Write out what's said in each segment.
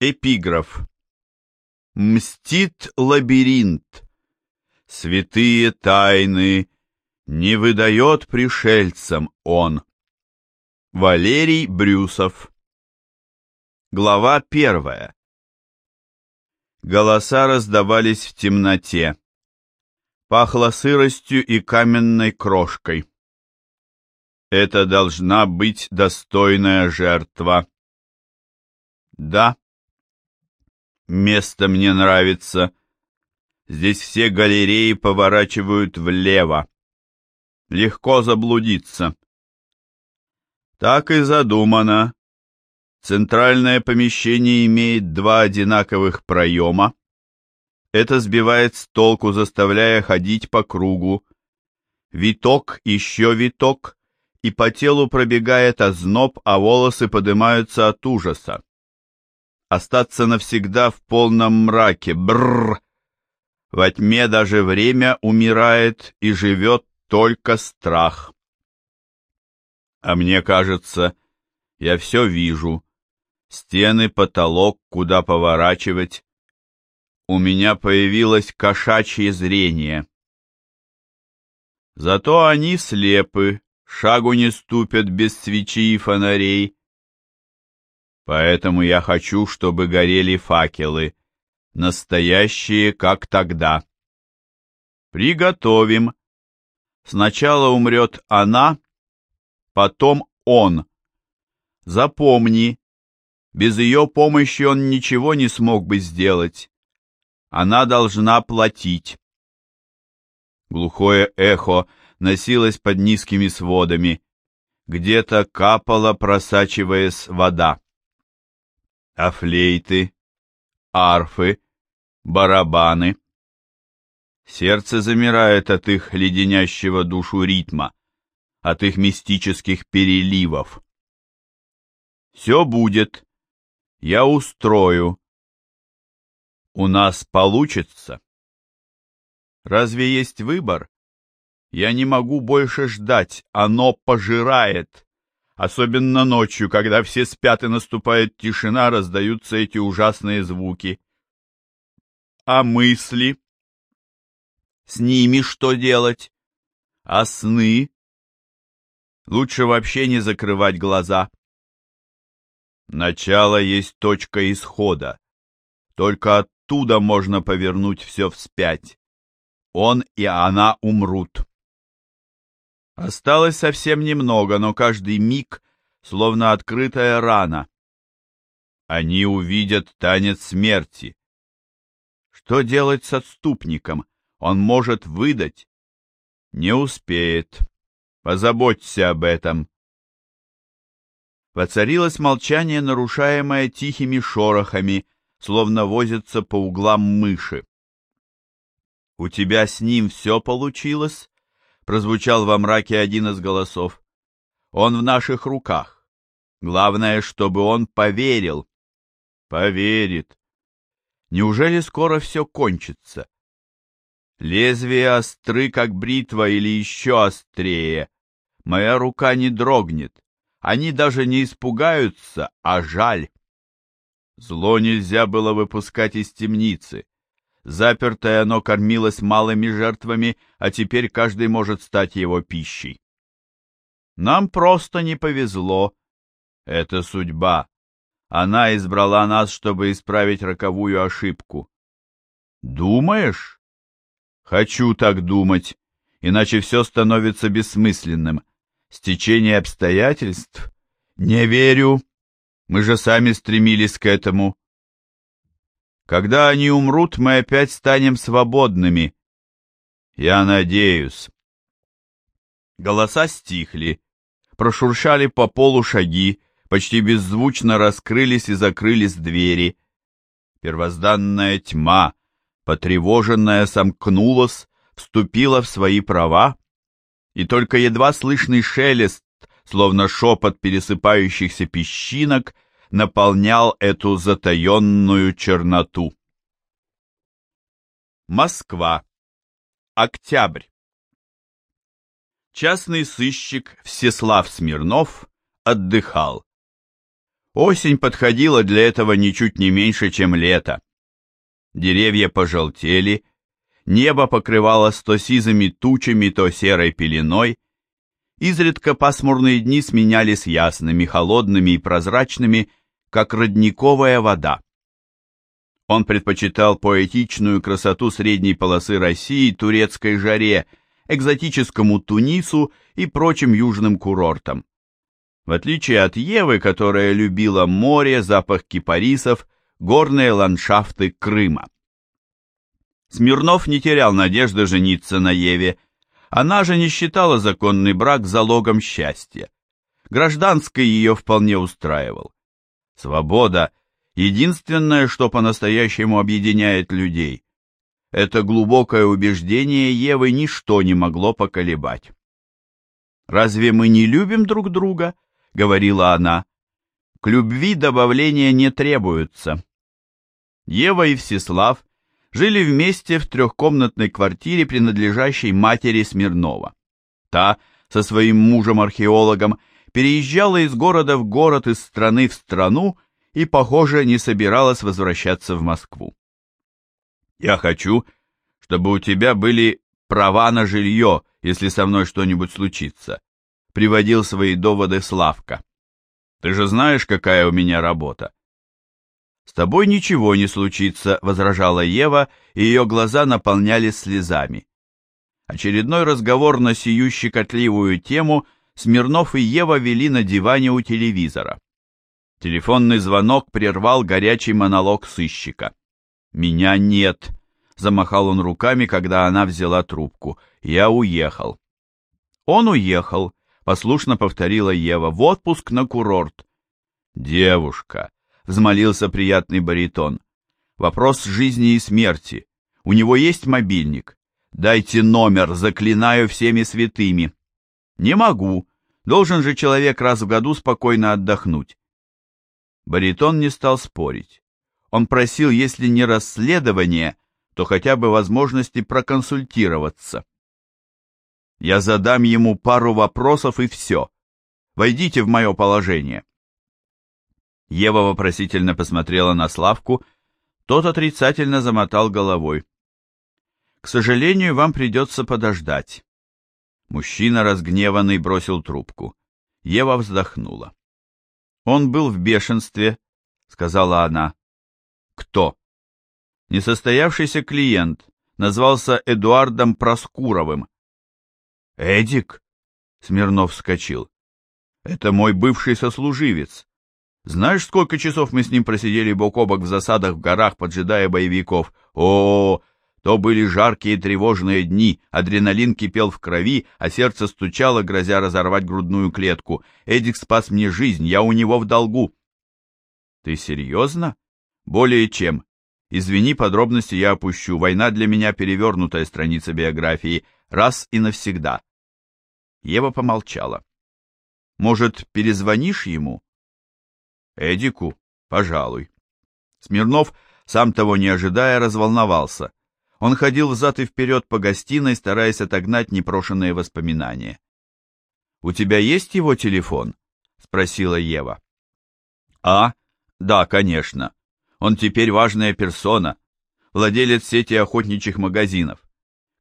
Эпиграф. Мстит лабиринт. Святые тайны не выдает пришельцам он. Валерий Брюсов. Глава первая. Голоса раздавались в темноте. Пахло сыростью и каменной крошкой. Это должна быть достойная жертва. Да. Место мне нравится. Здесь все галереи поворачивают влево. Легко заблудиться. Так и задумано. Центральное помещение имеет два одинаковых проема. Это сбивает с толку, заставляя ходить по кругу. Виток, еще виток, и по телу пробегает озноб, а волосы поднимаются от ужаса. Остаться навсегда в полном мраке, бррр. Во тьме даже время умирает и живет только страх. А мне кажется, я все вижу. Стены, потолок, куда поворачивать. У меня появилось кошачье зрение. Зато они слепы, шагу не ступят без свечи и фонарей. Поэтому я хочу, чтобы горели факелы, настоящие, как тогда. Приготовим. Сначала умрет она, потом он. Запомни, без ее помощи он ничего не смог бы сделать. Она должна платить. Глухое эхо носилась под низкими сводами. Где-то капала, просачиваясь вода. А флейты, арфы, барабаны. Сердце замирает от их леденящего душу ритма, от их мистических переливов. Все будет. Я устрою. У нас получится. Разве есть выбор? Я не могу больше ждать, оно пожирает. Особенно ночью, когда все спят и наступает тишина, раздаются эти ужасные звуки. А мысли? С ними что делать? А сны? Лучше вообще не закрывать глаза. Начало есть точка исхода. Только оттуда можно повернуть все вспять. Он и она умрут. Осталось совсем немного, но каждый миг словно открытая рана. Они увидят танец смерти. Что делать с отступником? Он может выдать. Не успеет. Позаботься об этом. Воцарилось молчание, нарушаемое тихими шорохами, словно возятся по углам мыши. «У тебя с ним все получилось?» Прозвучал во мраке один из голосов. Он в наших руках. Главное, чтобы он поверил. Поверит. Неужели скоро все кончится? Лезвие остры, как бритва, или еще острее. Моя рука не дрогнет. Они даже не испугаются, а жаль. Зло нельзя было выпускать из темницы. Запертое оно кормилось малыми жертвами, а теперь каждый может стать его пищей. Нам просто не повезло. Это судьба. Она избрала нас, чтобы исправить роковую ошибку. Думаешь? Хочу так думать, иначе все становится бессмысленным. Стечение обстоятельств? Не верю. Мы же сами стремились к этому. Когда они умрут, мы опять станем свободными. Я надеюсь. Голоса стихли, прошуршали по полу шаги, почти беззвучно раскрылись и закрылись двери. Первозданная тьма, потревоженная, сомкнулась, вступила в свои права, и только едва слышный шелест, словно шепот пересыпающихся песчинок, наполнял эту затаенную черноту. Москва. Октябрь. Частный сыщик Всеслав Смирнов отдыхал. Осень подходила для этого ничуть не меньше, чем лето. Деревья пожелтели, небо покрывалось то сизыми тучами, то серой пеленой, изредка пасмурные дни сменялись ясными, холодными и прозрачными, как родниковая вода. Он предпочитал поэтичную красоту средней полосы России турецкой жаре, экзотическому Тунису и прочим южным курортам. В отличие от Евы, которая любила море, запах кипарисов, горные ландшафты Крыма. Смирнов не терял надежды жениться на Еве. Она же не считала законный брак залогом счастья. Гражданский ее вполне устраивал. Свобода — единственное, что по-настоящему объединяет людей. Это глубокое убеждение Евы ничто не могло поколебать. «Разве мы не любим друг друга?» — говорила она. «К любви добавления не требуется». Ева и Всеслав жили вместе в трехкомнатной квартире, принадлежащей матери Смирнова. Та, со своим мужем-археологом, переезжала из города в город, из страны в страну и, похоже, не собиралась возвращаться в Москву. Я хочу, чтобы у тебя были права на жилье, если со мной что-нибудь случится», — приводил свои доводы Славка. «Ты же знаешь, какая у меня работа?» «С тобой ничего не случится», — возражала Ева, и ее глаза наполнялись слезами. Очередной разговор на сию щекотливую тему Смирнов и Ева вели на диване у телевизора. Телефонный звонок прервал горячий монолог сыщика. «Меня нет», — замахал он руками, когда она взяла трубку. «Я уехал». «Он уехал», — послушно повторила Ева, — «в отпуск на курорт». «Девушка», — взмолился приятный баритон, — «вопрос жизни и смерти. У него есть мобильник? Дайте номер, заклинаю всеми святыми». «Не могу. Должен же человек раз в году спокойно отдохнуть». Баритон не стал спорить. Он просил, если не расследование, то хотя бы возможности проконсультироваться. Я задам ему пару вопросов и все. Войдите в мое положение. Ева вопросительно посмотрела на Славку, тот отрицательно замотал головой. К сожалению, вам придется подождать. Мужчина, разгневанный, бросил трубку. Ева вздохнула. Он был в бешенстве, сказала она. Кто? Несостоявшийся клиент назвался Эдуардом Проскуровым. Эдик? Смирнов вскочил. Это мой бывший сослуживец. Знаешь, сколько часов мы с ним просидели бок о бок в засадах в горах, поджидая боевиков? О, -о, -о то были жаркие тревожные дни, адреналин кипел в крови, а сердце стучало, грозя разорвать грудную клетку. Эдик спас мне жизнь, я у него в долгу. Ты серьезно? Более чем. Извини, подробности я опущу. Война для меня перевернутая страница биографии. Раз и навсегда. Ева помолчала. Может, перезвонишь ему? Эдику? Пожалуй. Смирнов, сам того не ожидая, разволновался. Он ходил взад и вперед по гостиной, стараясь отогнать непрошенные воспоминания. «У тебя есть его телефон?» — спросила Ева. «А, да, конечно. Он теперь важная персона, владелец сети охотничьих магазинов.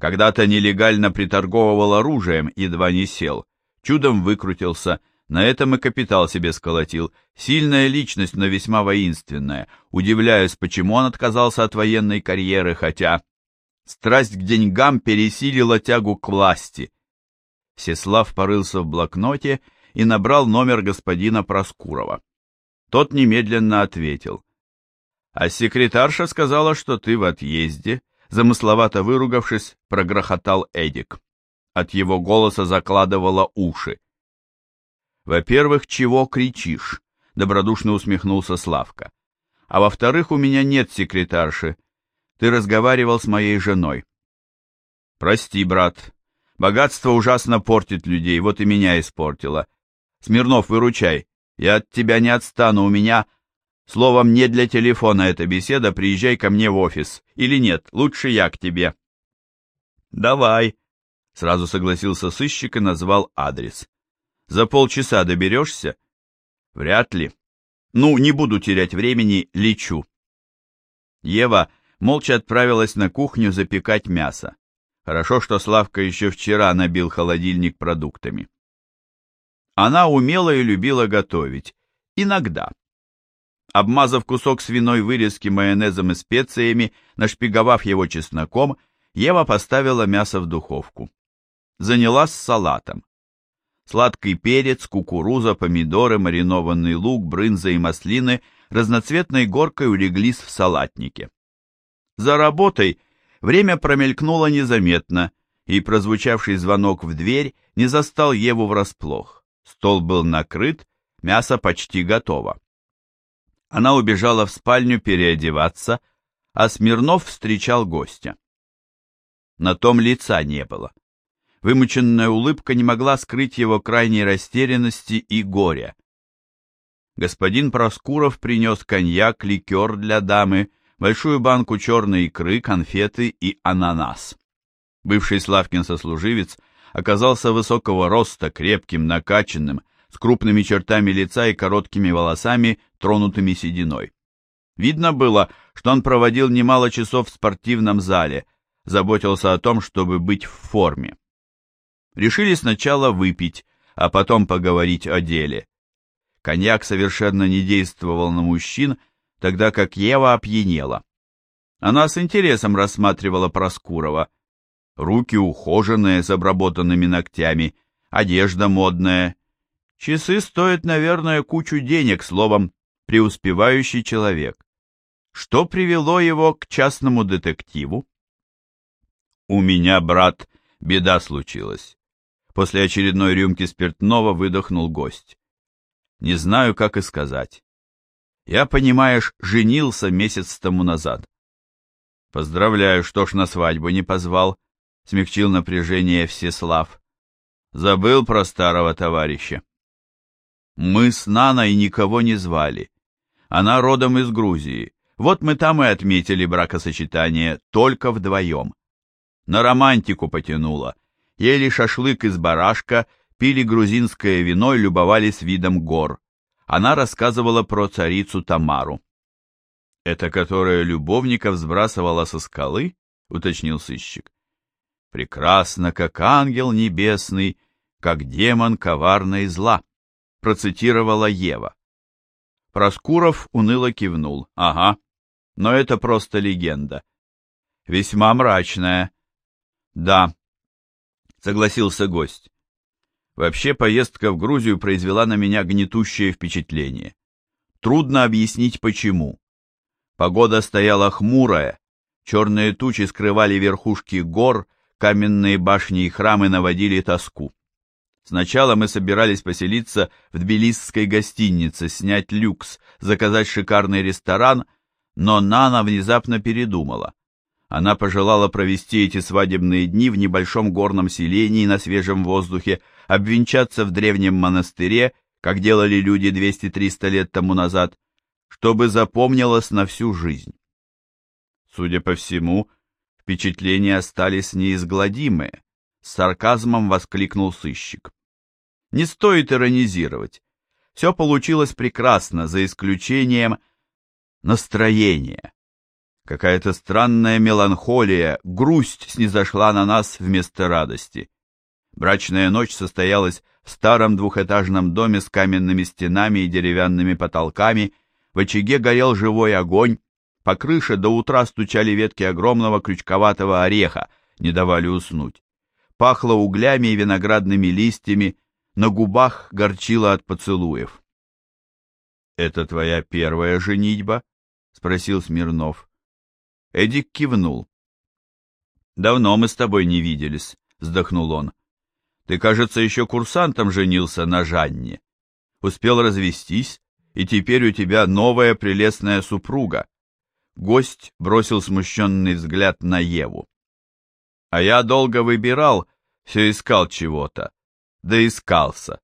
Когда-то нелегально приторговывал оружием, едва не сел. Чудом выкрутился, на этом и капитал себе сколотил. Сильная личность, но весьма воинственная. Удивляюсь, почему он отказался от военной карьеры, хотя... Страсть к деньгам пересилила тягу к власти. Сеслав порылся в блокноте и набрал номер господина Проскурова. Тот немедленно ответил. А секретарша сказала, что ты в отъезде, замысловато выругавшись, прогрохотал Эдик. От его голоса закладывало уши. Во-первых, чего кричишь? Добродушно усмехнулся Славка. А во-вторых, у меня нет секретарши. Ты разговаривал с моей женой. Прости, брат. Богатство ужасно портит людей, вот и меня испортило. Смирнов, выручай. Я от тебя не отстану, у меня Словом, не для телефона эта беседа, приезжай ко мне в офис. Или нет, лучше я к тебе. Давай, сразу согласился сыщик и назвал адрес. За полчаса доберешься? Вряд ли. Ну, не буду терять времени, лечу. Ева молча отправилась на кухню запекать мясо. Хорошо, что Славка еще вчера набил холодильник продуктами. Она умела и любила готовить. Иногда. Обмазав кусок свиной вырезки майонезом и специями, нашпиговав его чесноком, Ева поставила мясо в духовку. Занялась салатом. Сладкий перец, кукуруза, помидоры, маринованный лук, брынза и маслины разноцветной горкой улеглись в салатнике. За работой время промелькнуло незаметно, и прозвучавший звонок в дверь не застал Еву врасплох. Стол был накрыт, мясо почти готово. Она убежала в спальню переодеваться, а Смирнов встречал гостя. На том лица не было. Вымученная улыбка не могла скрыть его крайней растерянности и горя. Господин Проскуров принес коньяк, ликер для дамы, большую банку черной икры, конфеты и ананас. Бывший Славкин сослуживец оказался высокого роста, крепким, накачанным, с крупными чертами лица и короткими волосами, тронутыми сединой. Видно было, что он проводил немало часов в спортивном зале, заботился о том, чтобы быть в форме. Решили сначала выпить, а потом поговорить о деле. Коньяк совершенно не действовал на мужчин, тогда как Ева опьянела. Она с интересом рассматривала Проскурова. Руки ухоженные, с обработанными ногтями, одежда модная, Часы стоят, наверное, кучу денег, словом, преуспевающий человек. Что привело его к частному детективу? У меня, брат, беда случилась. После очередной рюмки спиртного выдохнул гость. Не знаю, как и сказать. Я, понимаешь, женился месяц тому назад. Поздравляю, что ж на свадьбу не позвал, смягчил напряжение Всеслав. Забыл про старого товарища. Мы с Наной никого не звали. Она родом из Грузии. Вот мы там и отметили бракосочетание только вдвоем. На романтику потянуло. Ели шашлык из барашка, пили грузинское вино и любовались видом гор. Она рассказывала про царицу Тамару. «Это которая любовников сбрасывала со скалы?» — уточнил сыщик. «Прекрасно, как ангел небесный, как демон коварной зла» процитировала Ева. Проскуров уныло кивнул. Ага, но это просто легенда. Весьма мрачная. Да, согласился гость. Вообще поездка в Грузию произвела на меня гнетущее впечатление. Трудно объяснить почему. Погода стояла хмурая, черные тучи скрывали верхушки гор, каменные башни и храмы наводили тоску. Сначала мы собирались поселиться в тбилисской гостинице, снять люкс, заказать шикарный ресторан, но Нана внезапно передумала. Она пожелала провести эти свадебные дни в небольшом горном селении на свежем воздухе, обвенчаться в древнем монастыре, как делали люди 200-300 лет тому назад, чтобы запомнилось на всю жизнь. Судя по всему, впечатления остались неизгладимые, с сарказмом воскликнул сыщик. Не стоит иронизировать. Все получилось прекрасно, за исключением настроения. Какая-то странная меланхолия, грусть снизошла на нас вместо радости. Брачная ночь состоялась в старом двухэтажном доме с каменными стенами и деревянными потолками, в очаге горел живой огонь, по крыше до утра стучали ветки огромного крючковатого ореха, не давали уснуть. Пахло углями и виноградными листьями, на губах горчило от поцелуев. «Это твоя первая женитьба?» — спросил Смирнов. Эдик кивнул. «Давно мы с тобой не виделись», — вздохнул он. «Ты, кажется, еще курсантом женился на Жанне. Успел развестись, и теперь у тебя новая прелестная супруга». Гость бросил смущенный взгляд на Еву. «А я долго выбирал, все искал чего-то доискался.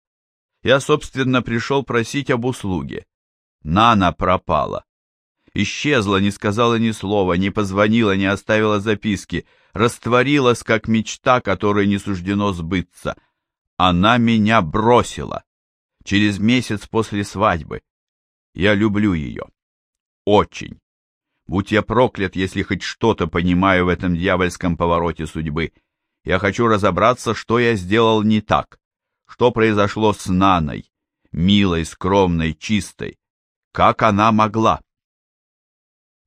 Я, собственно, пришел просить об услуге. Нана пропала. Исчезла, не сказала ни слова, не позвонила, не оставила записки, растворилась, как мечта, которой не суждено сбыться. Она меня бросила. Через месяц после свадьбы. Я люблю ее. Очень. Будь я проклят, если хоть что-то понимаю в этом дьявольском повороте судьбы. Я хочу разобраться, что я сделал не так, что произошло с Наной, милой, скромной, чистой. Как она могла?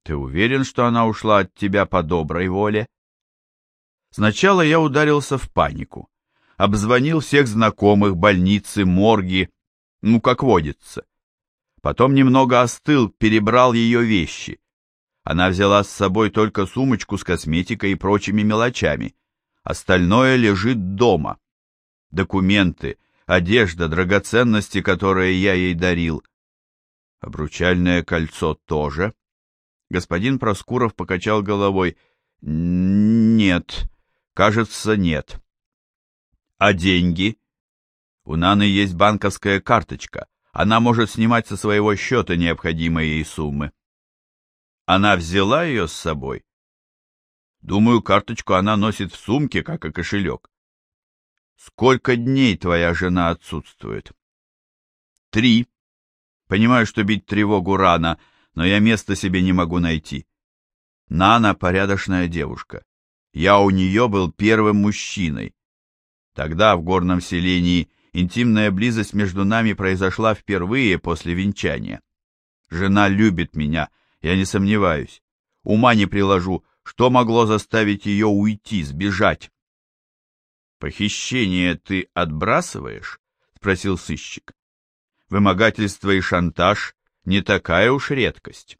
Ты уверен, что она ушла от тебя по доброй воле? Сначала я ударился в панику. Обзвонил всех знакомых, больницы, морги, ну, как водится. Потом немного остыл, перебрал ее вещи. Она взяла с собой только сумочку с косметикой и прочими мелочами. Остальное лежит дома. Документы, одежда, драгоценности, которые я ей дарил. Обручальное кольцо тоже. Господин Проскуров покачал головой. Нет, кажется, нет. А деньги? У Наны есть банковская карточка. Она может снимать со своего счета необходимые ей суммы. Она взяла ее с собой? Думаю, карточку она носит в сумке, как и кошелек. Сколько дней твоя жена отсутствует? Три. Понимаю, что бить тревогу рано, но я места себе не могу найти. Нана порядочная девушка. Я у нее был первым мужчиной. Тогда в горном селении интимная близость между нами произошла впервые после венчания. Жена любит меня, я не сомневаюсь. Ума не приложу, что могло заставить ее уйти, сбежать. «Похищение ты отбрасываешь?» — спросил сыщик. «Вымогательство и шантаж — не такая уж редкость».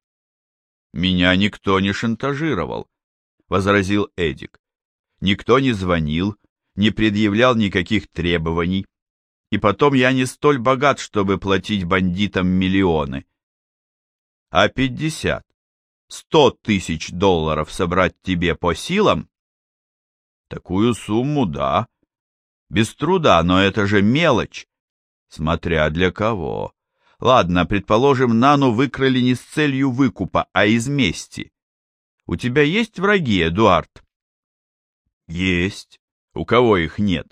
«Меня никто не шантажировал», — возразил Эдик. «Никто не звонил, не предъявлял никаких требований. И потом я не столь богат, чтобы платить бандитам миллионы. А пятьдесят, сто тысяч долларов собрать тебе по силам? Такую сумму, да. Без труда, но это же мелочь. Смотря для кого. Ладно, предположим, Нану выкрали не с целью выкупа, а из мести. У тебя есть враги, Эдуард? Есть. У кого их нет?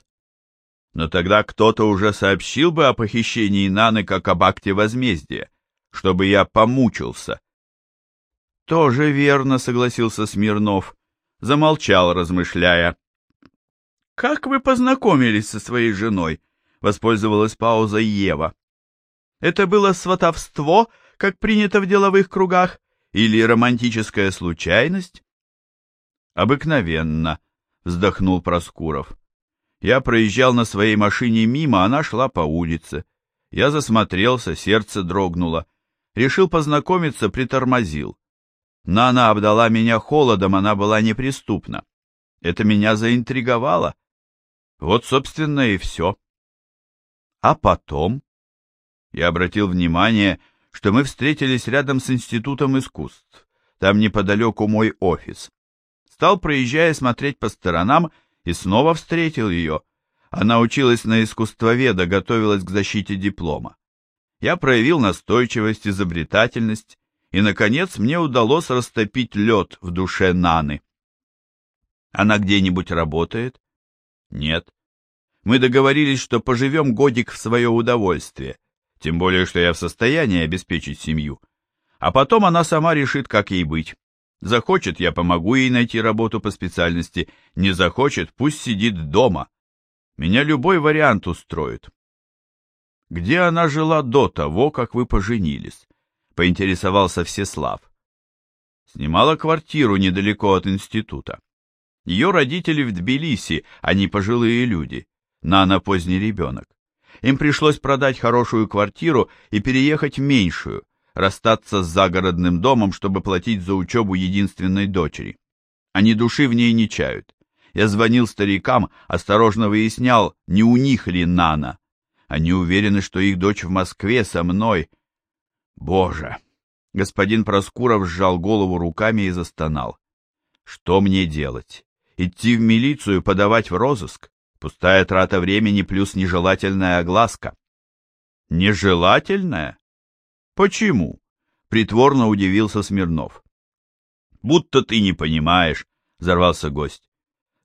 Но тогда кто-то уже сообщил бы о похищении Наны как об акте возмездия, чтобы я помучился. Тоже верно, согласился Смирнов. Замолчал, размышляя. Как вы познакомились со своей женой? Воспользовалась паузой Ева. Это было сватовство, как принято в деловых кругах, или романтическая случайность? Обыкновенно, вздохнул Проскуров. Я проезжал на своей машине мимо, она шла по улице. Я засмотрелся, сердце дрогнуло. Решил познакомиться, притормозил. Нана обдала меня холодом, она была неприступна. Это меня заинтриговало. Вот, собственно, и все. А потом? Я обратил внимание, что мы встретились рядом с Институтом искусств. Там неподалеку мой офис. Стал, проезжая, смотреть по сторонам и снова встретил ее. Она училась на искусствоведа, готовилась к защите диплома. Я проявил настойчивость, изобретательность, и, наконец, мне удалось растопить лед в душе Наны. Она где-нибудь работает? Нет. Мы договорились, что поживем годик в свое удовольствие, тем более, что я в состоянии обеспечить семью. А потом она сама решит, как ей быть. Захочет, я помогу ей найти работу по специальности. Не захочет, пусть сидит дома. Меня любой вариант устроит. Где она жила до того, как вы поженились? Поинтересовался Всеслав. Снимала квартиру недалеко от института. Ее родители в Тбилиси, они пожилые люди. Нана поздний ребенок. Им пришлось продать хорошую квартиру и переехать в меньшую, расстаться с загородным домом, чтобы платить за учебу единственной дочери. Они души в ней не чают. Я звонил старикам, осторожно выяснял, не у них ли Нана. Они уверены, что их дочь в Москве со мной. Боже! Господин Проскуров сжал голову руками и застонал. Что мне делать? Идти в милицию, подавать в розыск? Пустая трата времени плюс нежелательная огласка. Нежелательная? Почему? Притворно удивился Смирнов. Будто ты не понимаешь, взорвался гость.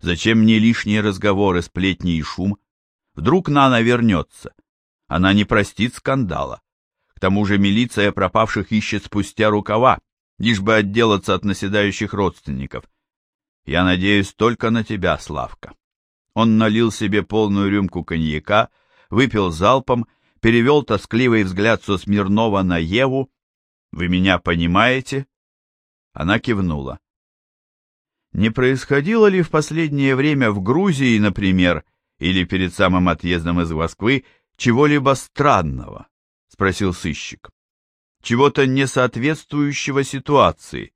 Зачем мне лишние разговоры, сплетни и шум? Вдруг Нана вернется. Она не простит скандала. К тому же милиция пропавших ищет спустя рукава, лишь бы отделаться от наседающих родственников. Я надеюсь только на тебя, Славка. Он налил себе полную рюмку коньяка, выпил залпом, перевел тоскливый взгляд со Смирнова на Еву. «Вы меня понимаете?» Она кивнула. Не происходило ли в последнее время в Грузии, например, или перед самым отъездом из Москвы, чего-либо странного? Спросил сыщик. Чего-то несоответствующего ситуации,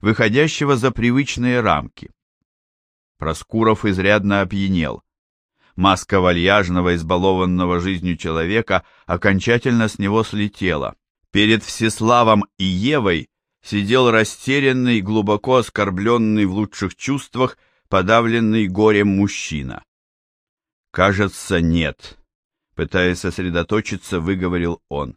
выходящего за привычные рамки. Проскуров изрядно опьянел. Маска вальяжного, избалованного жизнью человека окончательно с него слетела. Перед Всеславом и Евой сидел растерянный, глубоко оскорбленный в лучших чувствах, подавленный горем мужчина. «Кажется, нет», — пытаясь сосредоточиться, выговорил он.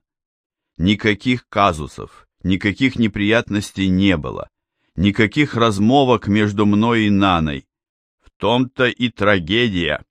«Никаких казусов, никаких неприятностей не было, никаких размовок между мной и Наной. Том-то и трагедия».